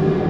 you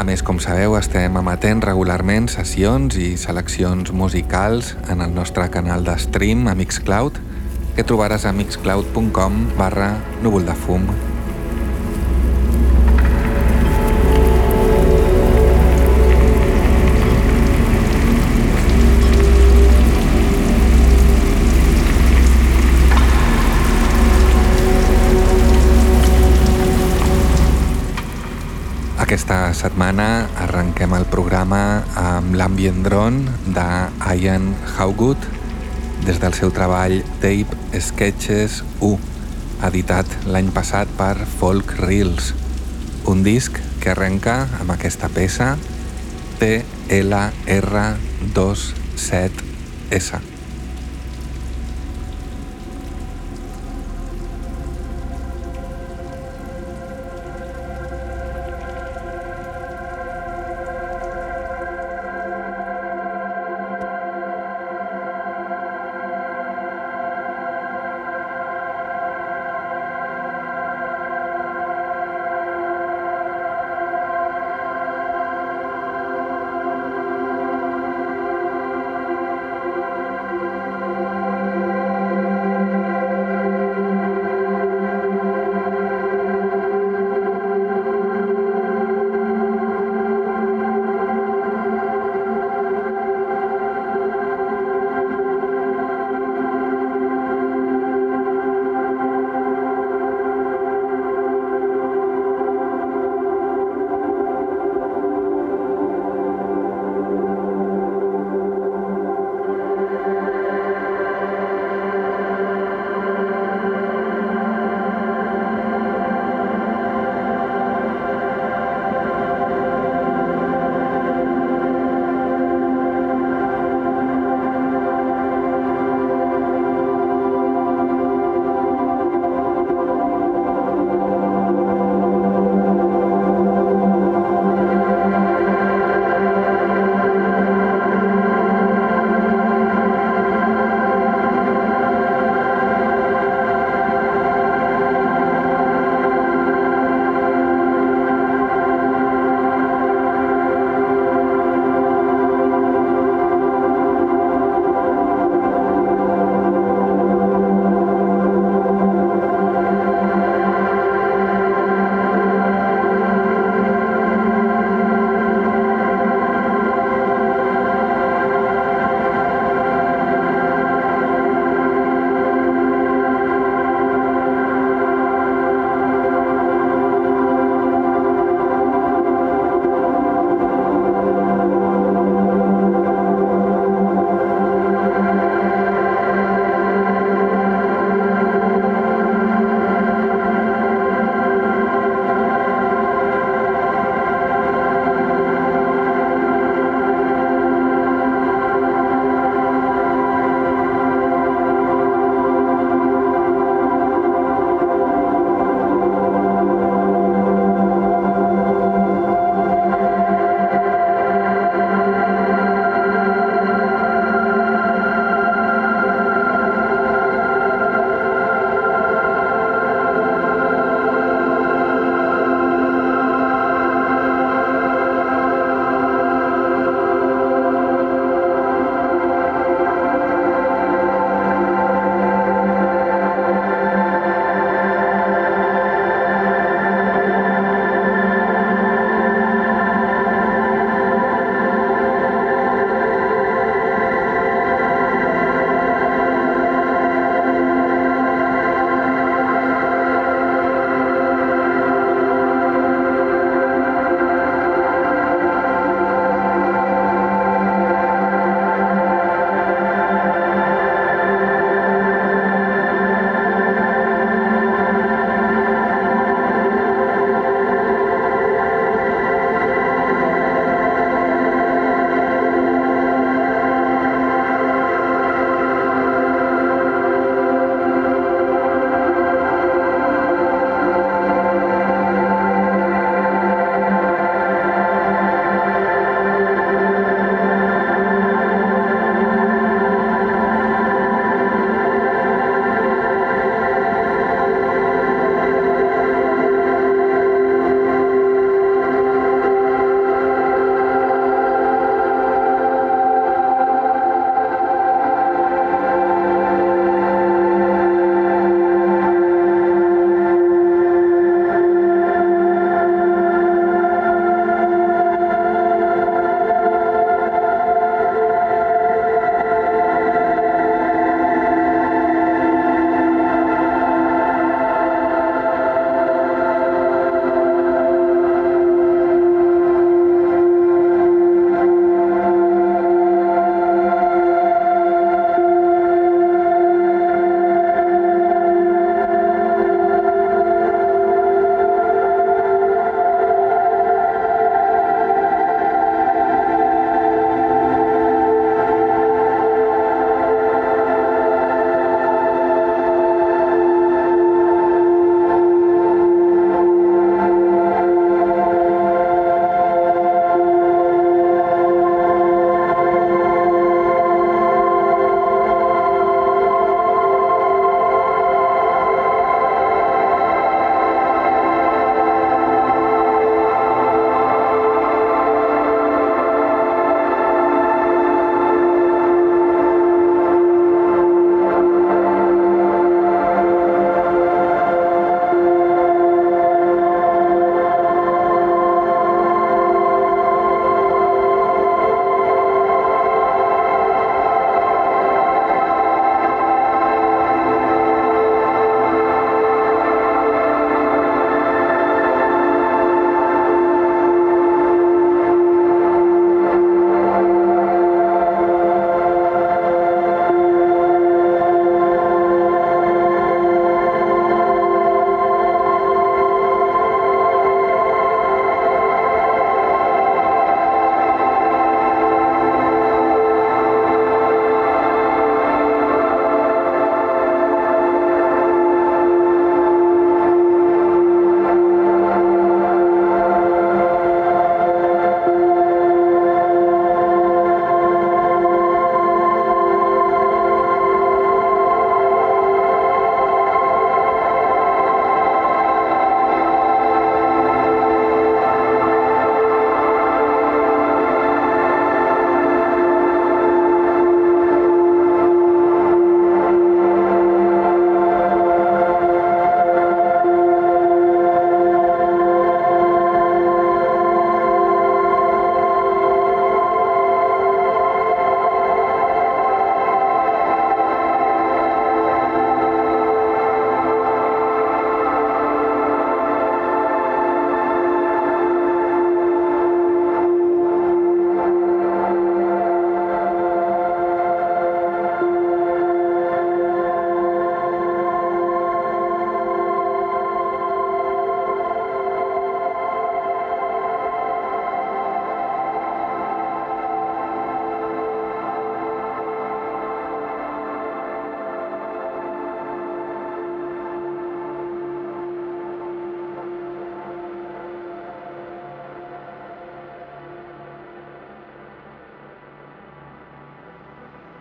A més, com sabeu, estem emetent regularment sessions i seleccions musicals en el nostre canal de stream a Mixcloud, que trobaràs a mixcloud.com barra núvol Aquesta setmana arrenquem el programa amb l'ambient drone de Ian Howgood des del seu treball Tape Sketches 1, editat l'any passat per Folk Reels, un disc que arrenca amb aquesta peça TLR27S.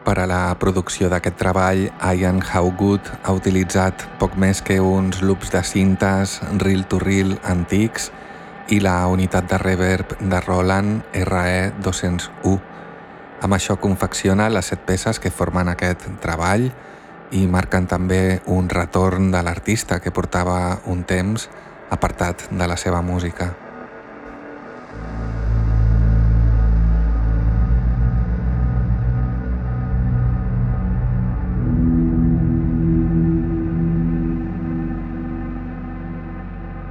Per a la producció d'aquest treball, Ian Howgood ha utilitzat poc més que uns loops de cintes reel-to-reel -reel antics i la unitat de reverb de Roland RE201. Amb això confecciona les set peces que formen aquest treball i marquen també un retorn de l'artista que portava un temps apartat de la seva música.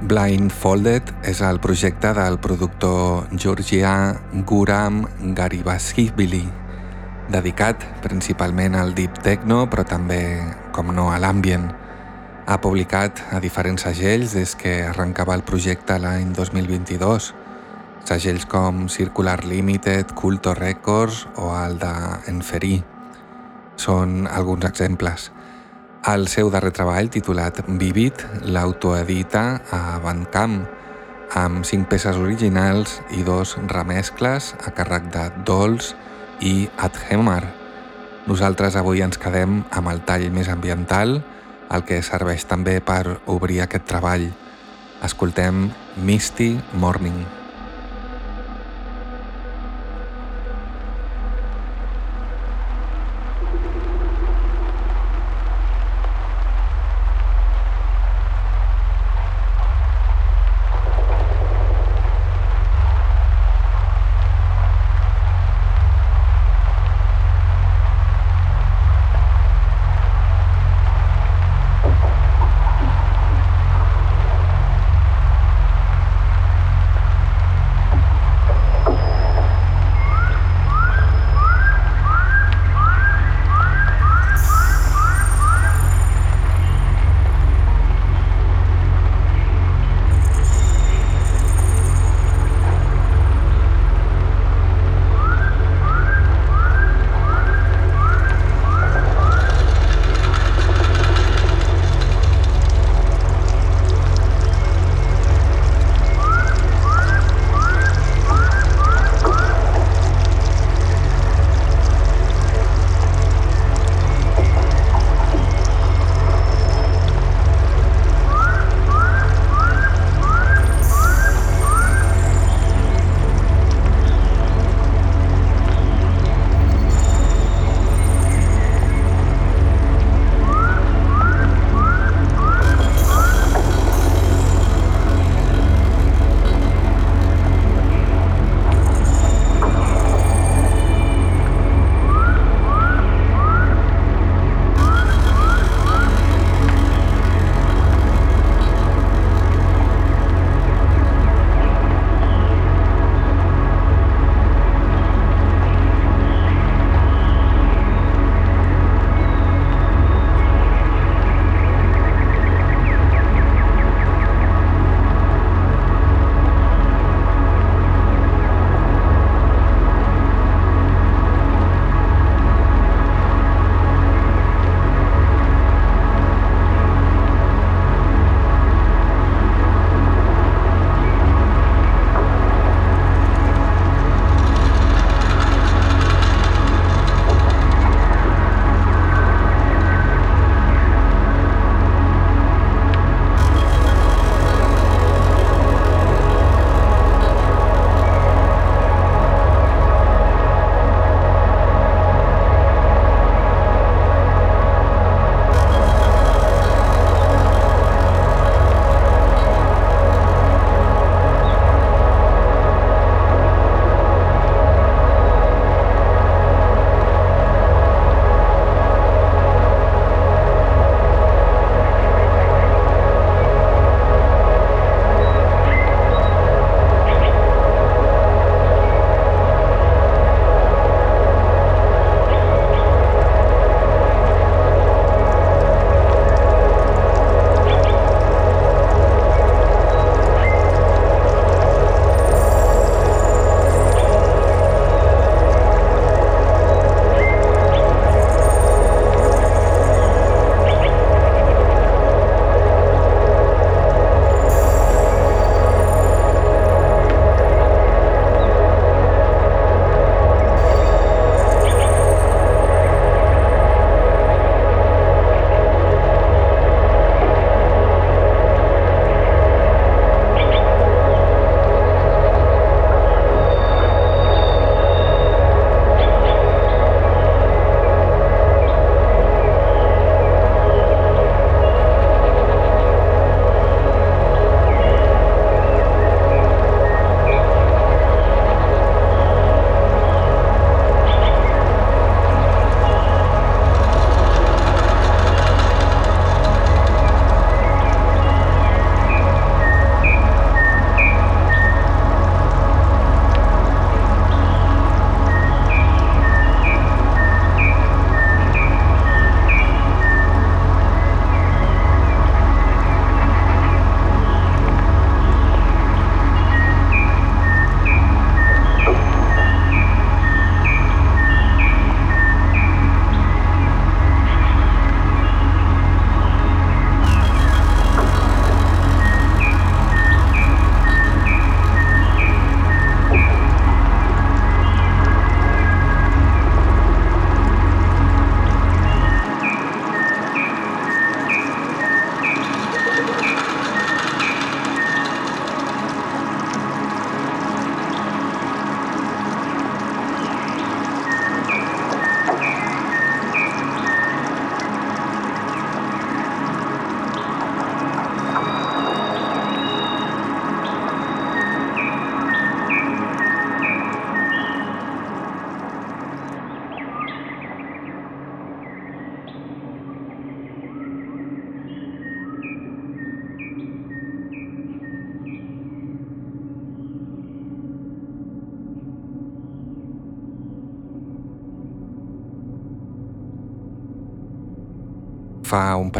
Blindfolded és el projecte del productor georgià Guram Garibashvili, dedicat principalment al deep techno, però també, com no, a l'ambient. Ha publicat a diferents segells des que arrencava el projecte l'any 2022, segells com Circular Limited, Culto Records o el de. Són alguns exemples. El seu darrer treball, titulat Vivid, l'autoedita a Bandcamp, amb cinc peces originals i dos remescles a càrrec de Dolls i Adhemar. Nosaltres avui ens quedem amb el tall més ambiental, el que serveix també per obrir aquest treball. Escoltem Misty Morning.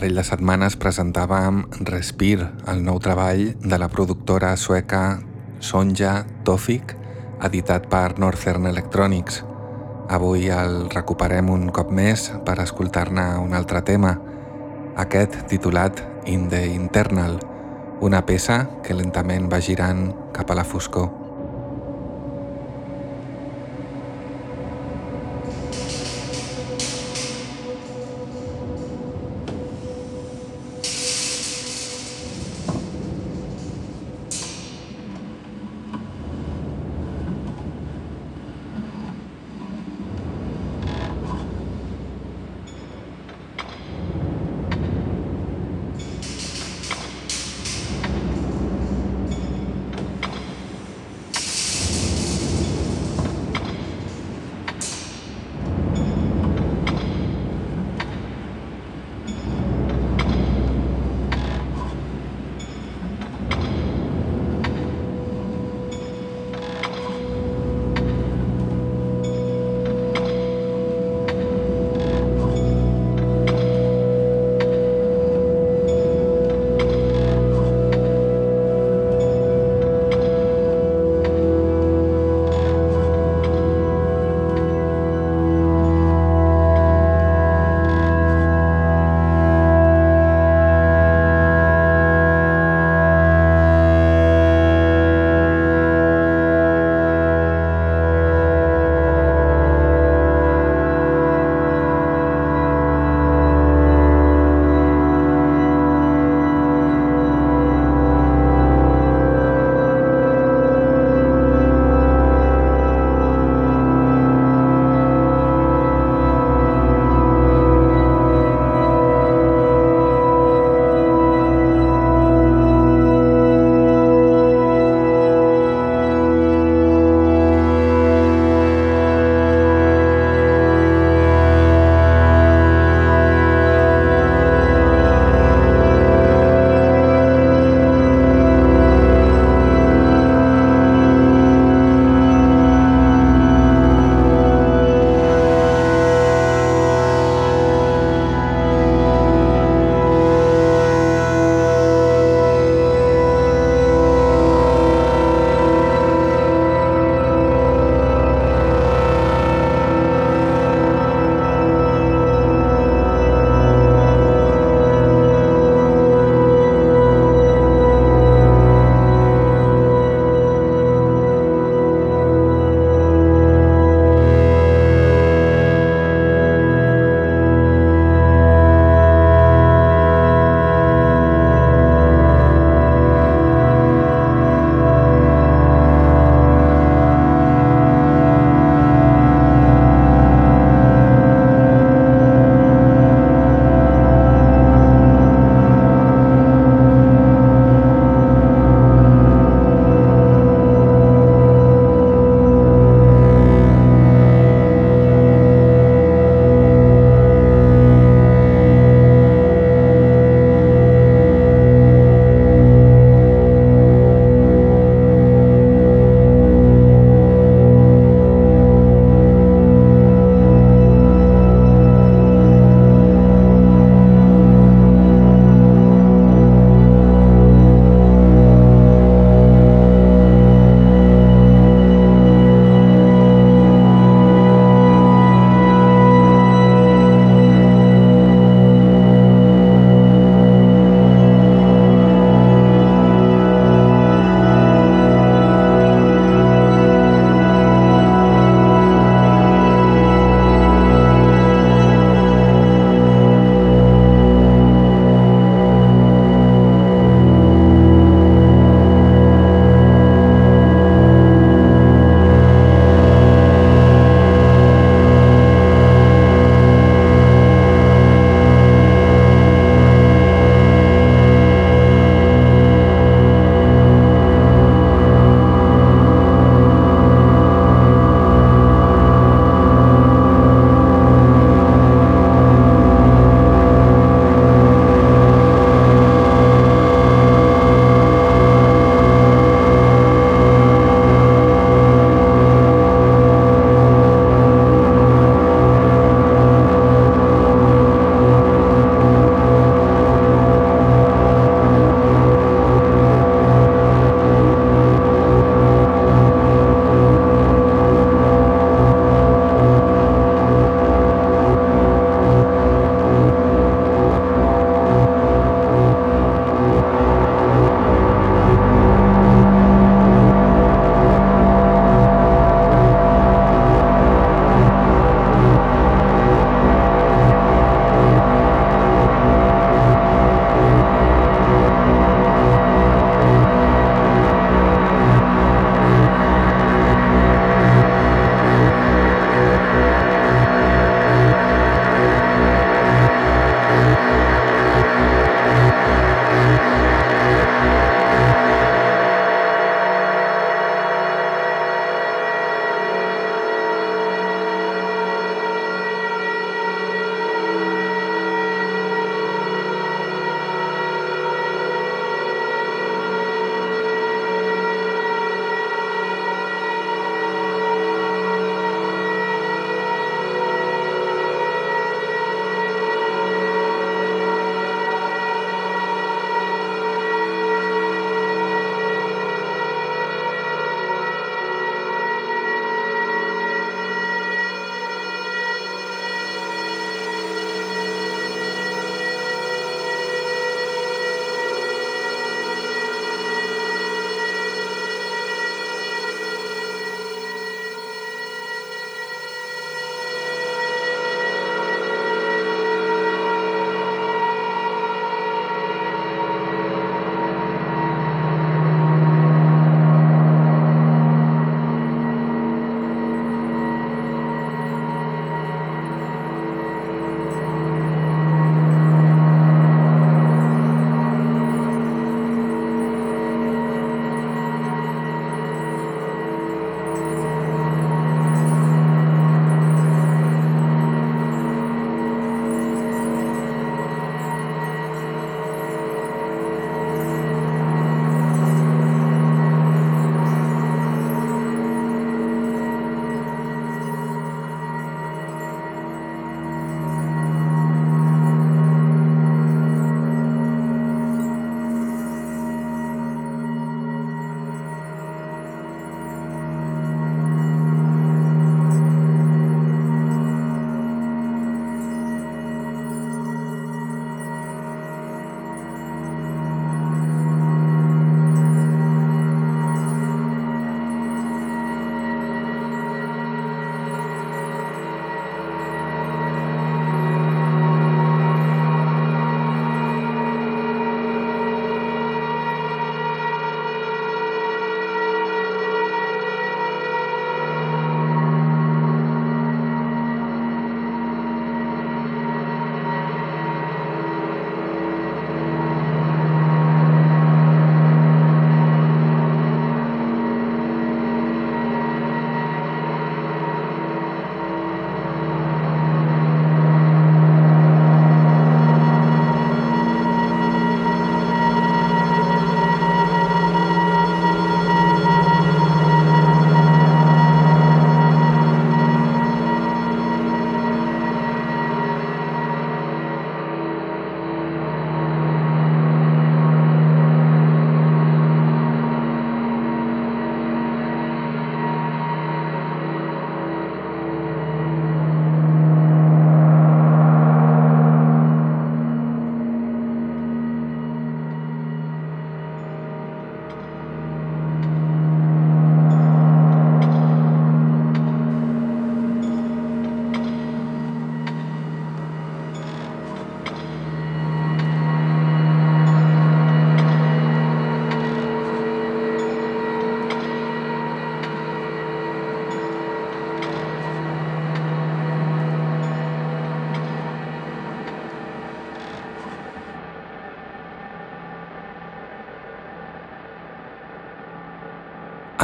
Parell de setmanes presentàvem Respir, el nou treball de la productora sueca Sonja Tofik, editat per Northern Electronics. Avui el recuperem un cop més per escoltar-ne un altre tema, aquest titulat In the Internal, una peça que lentament va girant cap a la foscor.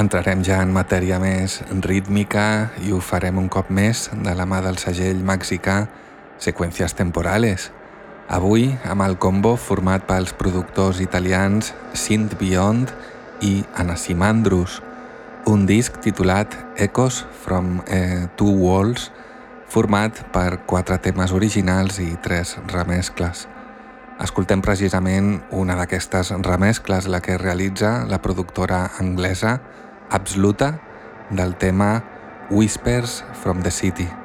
Entrarem ja en matèria més rítmica i ho farem un cop més de la mà del segell mexicà Seqüències Temporales. Avui amb el combo format pels productors italians Synth Beyond i Anasimandrus, un disc titulat Echoes from eh, Two Walls format per quatre temes originals i tres remescles. Escoltem precisament una d'aquestes remescles, la que realitza la productora anglesa absoluta del tema Whispers from the City.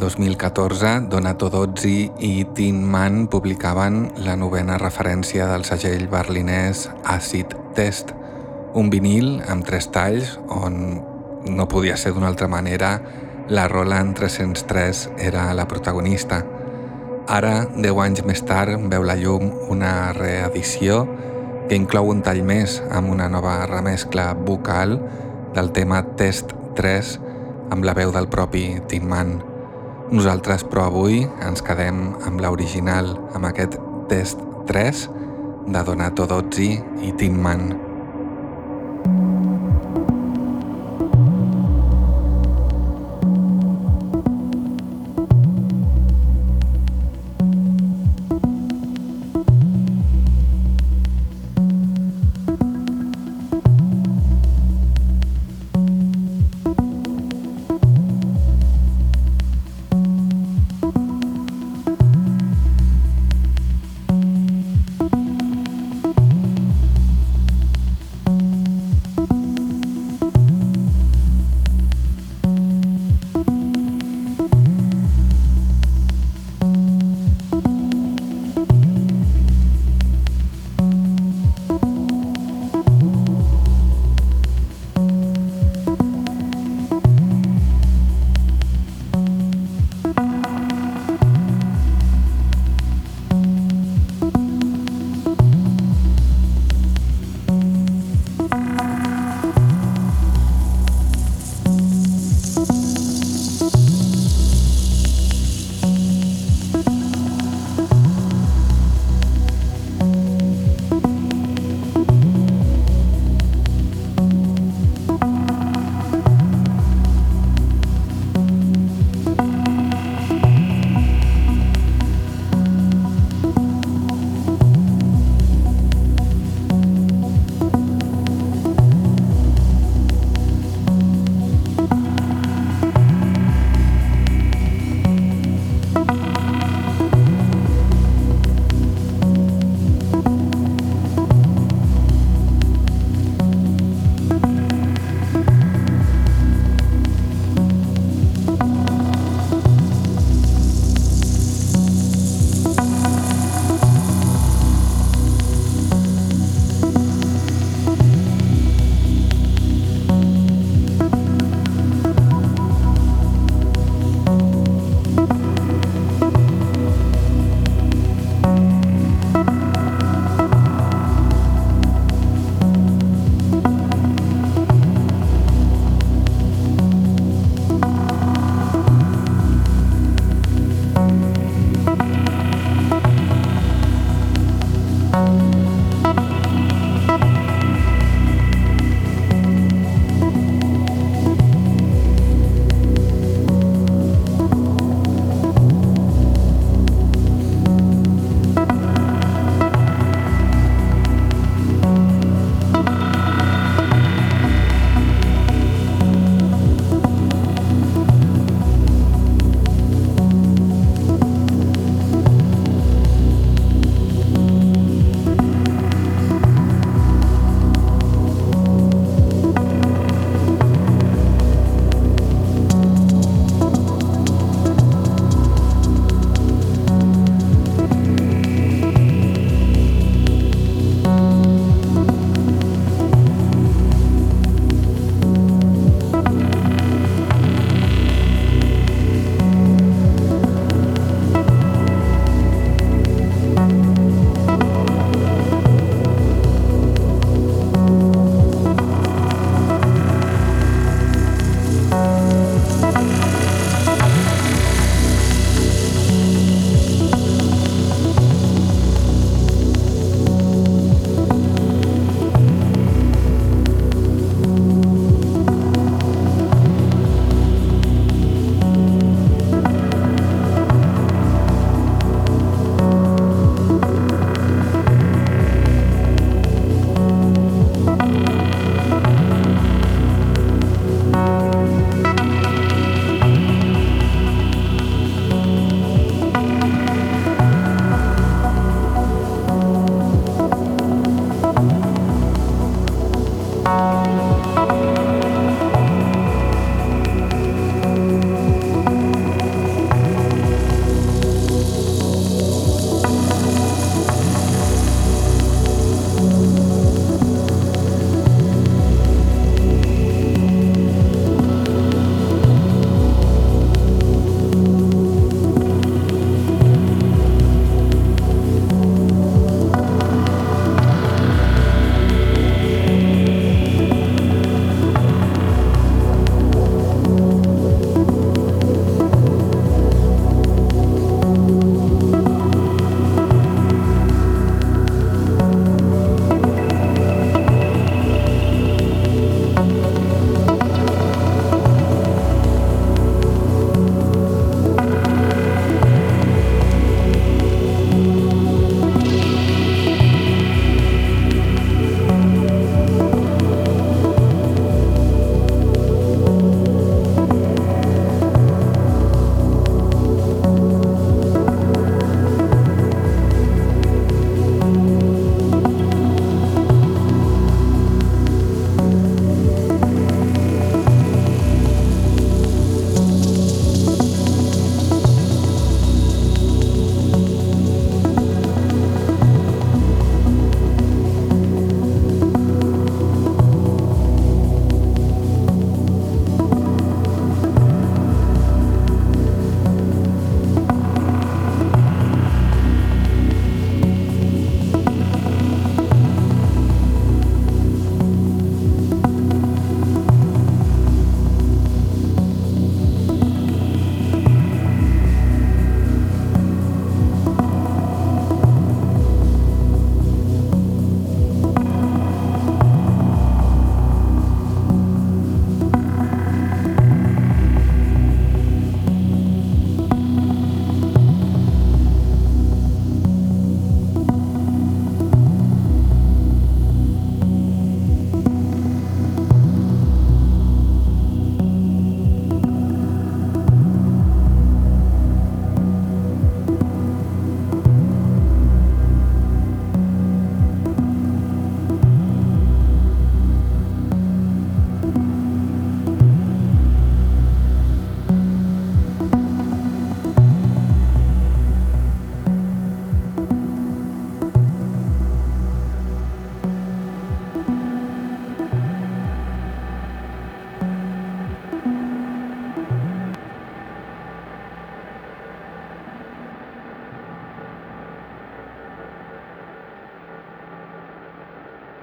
2014, Donato Dozzi i Tin Man publicaven la novena referència del segell berlinès Acid Test, un vinil amb tres talls on no podia ser d'una altra manera la Roland 303 era la protagonista. Ara, deu anys més tard, veu la llum una reedició que inclou un tall més amb una nova remescla vocal del tema Test 3 amb la veu del propi Tin Man. Nosaltres, però, avui ens quedem amb l'original, amb aquest Test 3 de Donato Dozzi i Tin Man.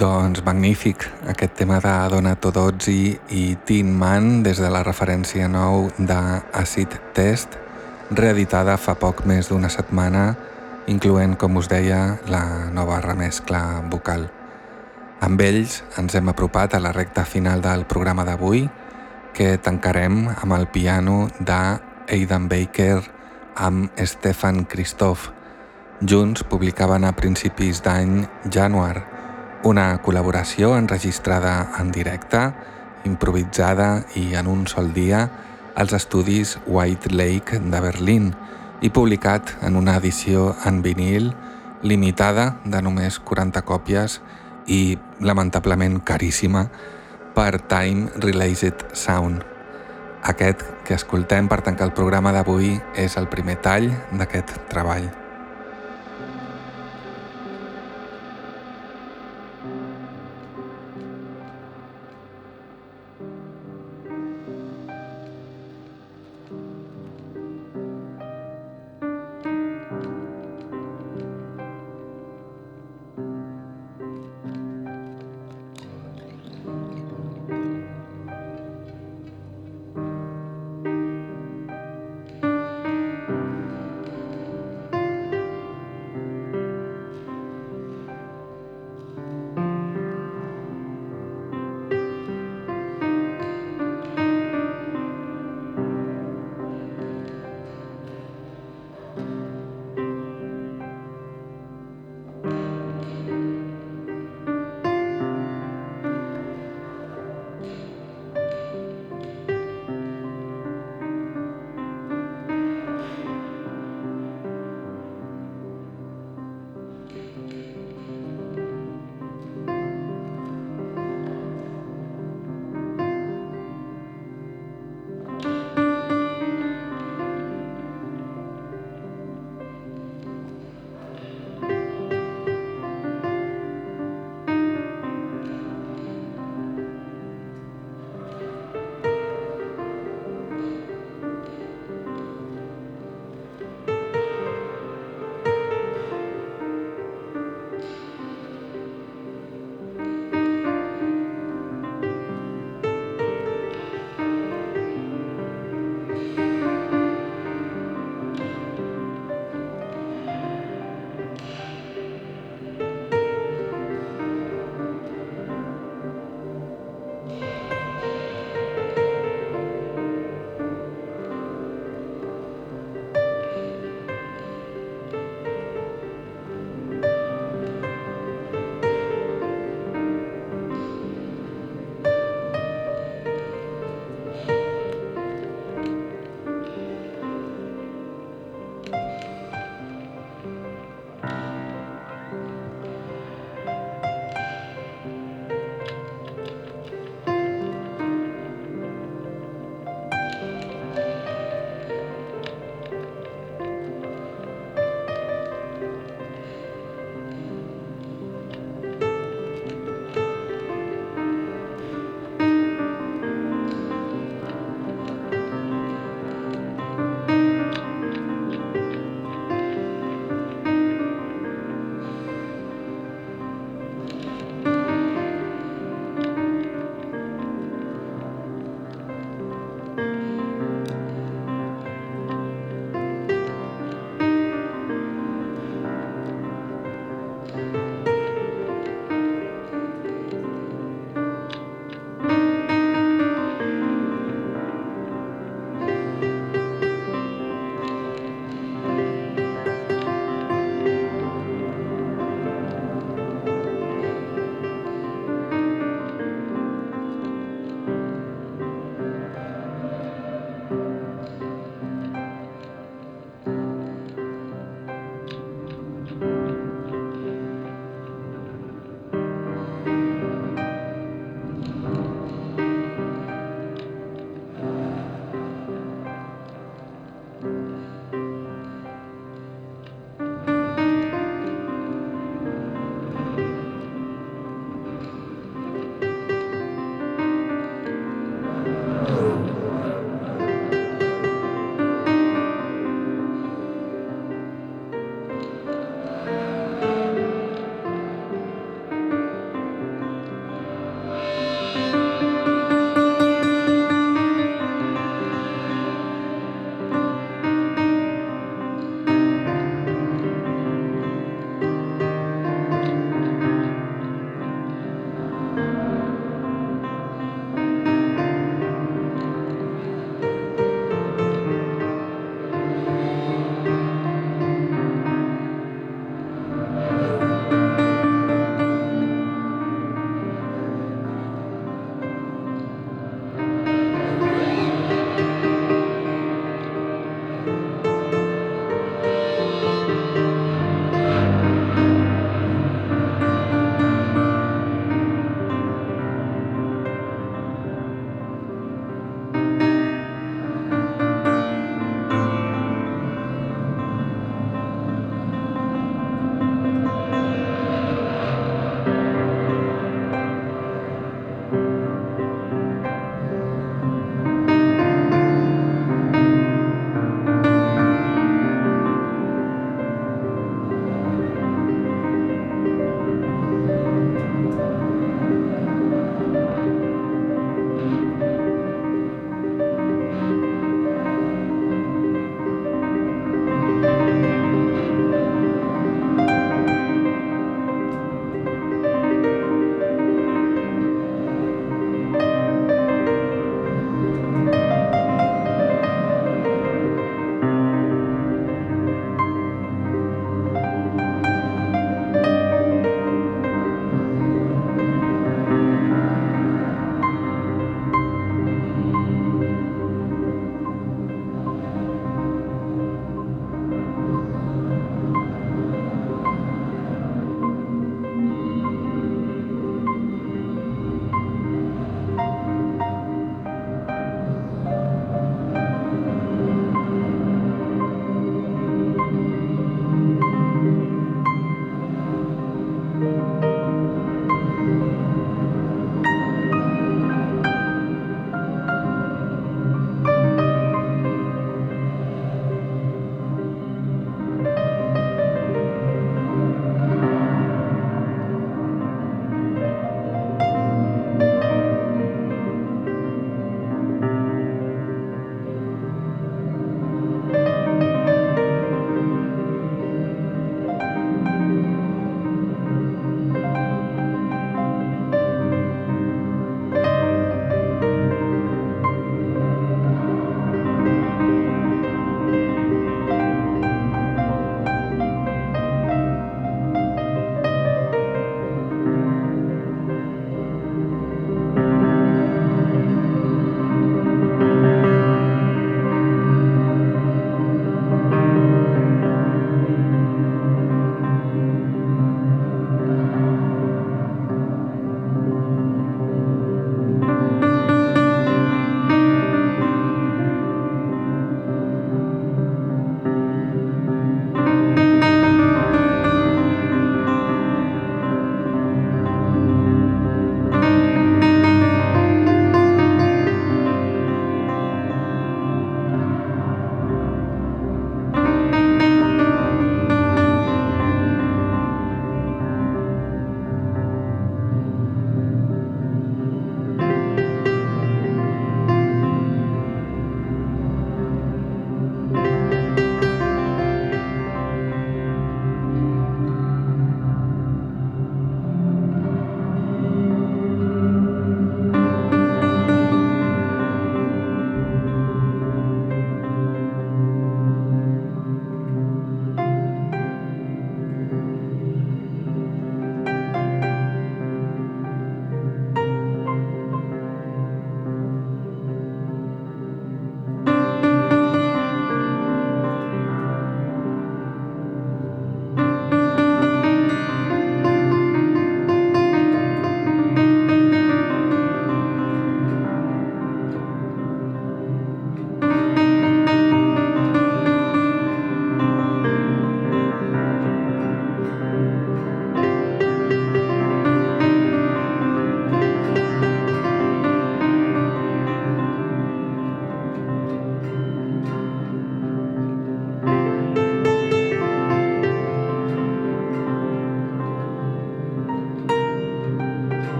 Doncs magnífic, aquest tema de Donna Todozzi i Tin Man des de la referència nou d'Acid Test, reeditada fa poc més d'una setmana, incloent, com us deia, la nova remescla vocal. Amb ells ens hem apropat a la recta final del programa d'avui, que tancarem amb el piano d'Aidan Baker amb Stefan Christoph. Junts publicaven a principis d'any Januar, una col·laboració enregistrada en directe, improvisada i en un sol dia als estudis White Lake de Berlín i publicat en una edició en vinil limitada de només 40 còpies i lamentablement caríssima per Time Related Sound. Aquest que escoltem per tancar el programa d'avui és el primer tall d'aquest treball.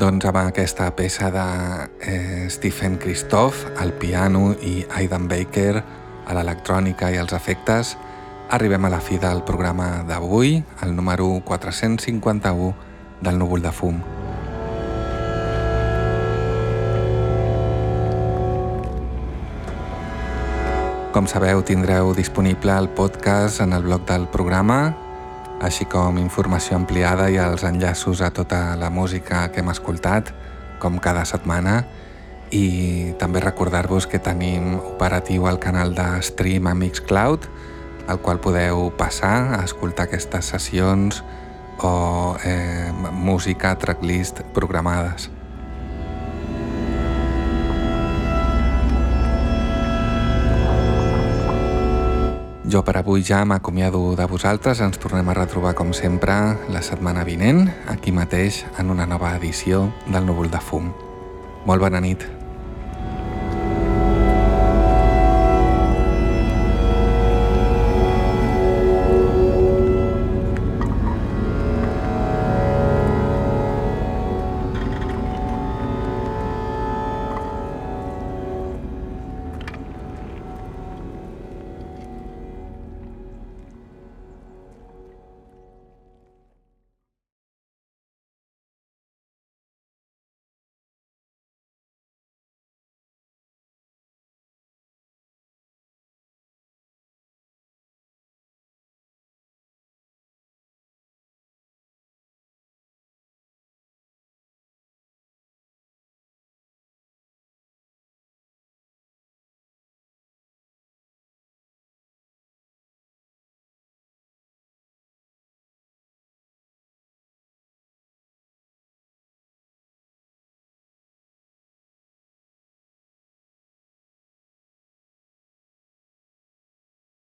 Doncs amb aquesta peça de eh, Stephen Christoph al piano i Aidan Baker a l'electrònica i els efectes, arribem a la fi del programa d'avui, el número 451 del núvol de fum. Com sabeu, tindreu disponible el podcast en el blog del programa així com informació ampliada i els enllaços a tota la música que hem escoltat, com cada setmana, i també recordar-vos que tenim operatiu el canal de stream a Mixcloud, al qual podeu passar a escoltar aquestes sessions o eh, música tracklist programades. Jo per avui ja m'acomiado de vosaltres, ens tornem a retrobar com sempre la setmana vinent, aquí mateix, en una nova edició del Núvol de Fum. Molt bona nit.